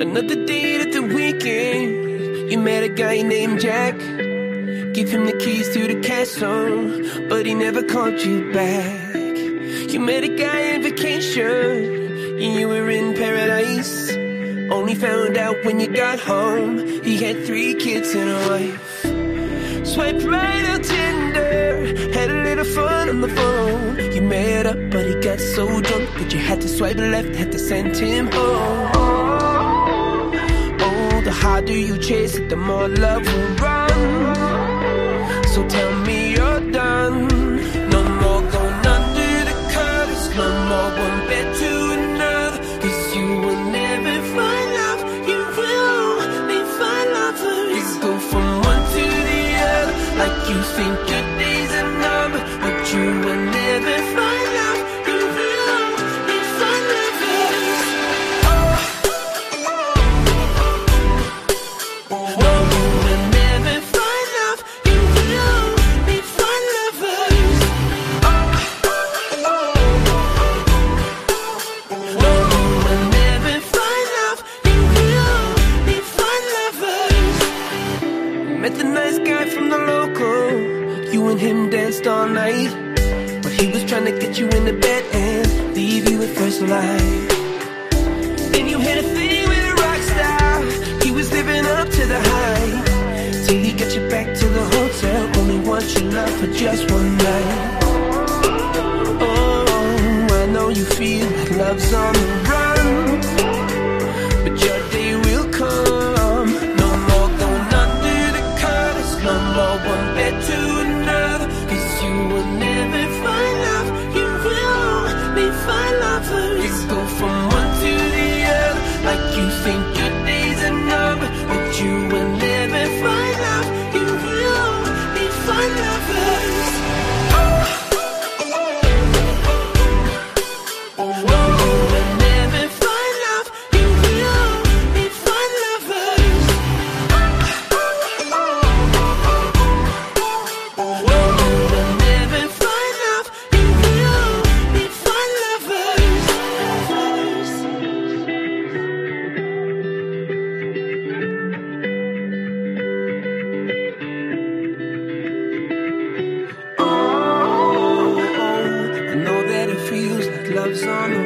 Another date at the weekend. You met a guy named Jack. Give him the keys to the castle, but he never called you back. You met a guy on vacation, and you were in paradise. Only found out when you got home, he had three kids and a wife. Swipe right on Tinder, had a little fun on the phone. You met up, but he got so drunk that you had to swipe left, had to send him home. Oh, do you chase it, the more love will run. So tell me you're and him danced all night. But he was trying to get you in the bed and leave you at first light. Then you had a thing with a rock star. He was living up to the hype. Till he got you back to the hotel. Only want your love for just one night. Oh, I know you feel like love's on the run. But your day will come. No more going under the covers. No more one bed you will never find love. You will only find lovers. You go from one to the other. Like you think lives on the